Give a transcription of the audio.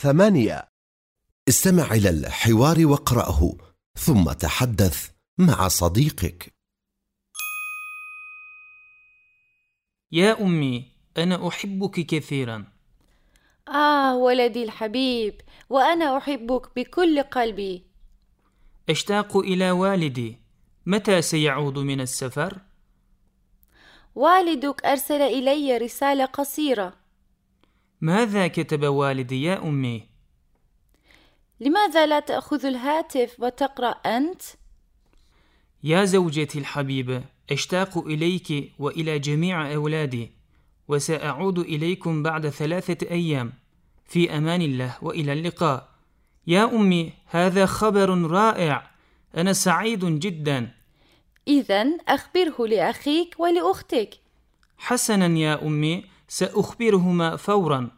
ثمانية. استمع إلى الحوار واقرأه ثم تحدث مع صديقك. يا أمي أنا أحبك كثيرا. آه ولدي الحبيب وأنا أحبك بكل قلبي. أشتاق إلى والدي. متى سيعود من السفر؟ والدك أرسل إلي رسالة قصيرة. ماذا كتب والدي يا أمي؟ لماذا لا تأخذ الهاتف وتقرأ أنت؟ يا زوجتي الحبيبة أشتاق إليك وإلى جميع أولادي وسأعود إليكم بعد ثلاثة أيام. في أمان الله وإلى اللقاء. يا أمي هذا خبر رائع. أنا سعيد جدا. إذا أخبره لأخيك ولأختك. حسنا يا أمي. سأخبرهما فورا.